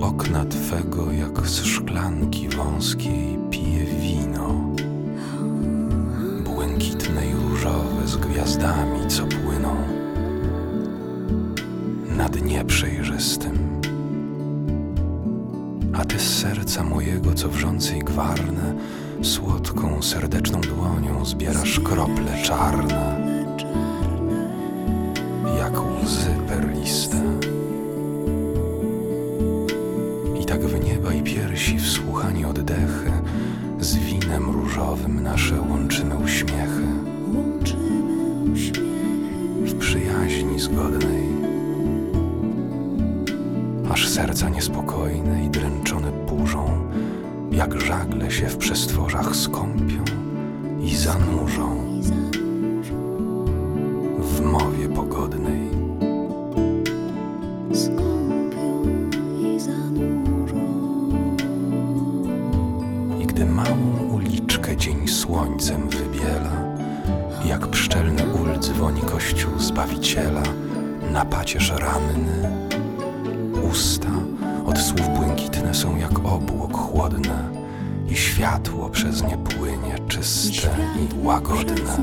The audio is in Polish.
okna Twego jak z szklanki wąskiej pije wino. Błękitne i różowe z gwiazdami, co płyną na dnie przejrzystym. A Ty z serca mojego, co wrzącej gwarne, słodką, serdeczną dłonią zbierasz krople czarne, I tak w nieba i piersi wsłuchani oddechy, z winem różowym nasze łączymy uśmiechy Łączymy uśmiechy w przyjaźni zgodnej. Aż serca niespokojne i dręczone burzą, jak żagle się w przestworzach skąpią i zanurzą w mowie pogodnej. Słońcem wybiela, jak pszczelny ul dzwoni kościół Zbawiciela, na pacierz ranny, usta od słów błękitne są jak obłok chłodne i światło przez nie płynie czyste i łagodne.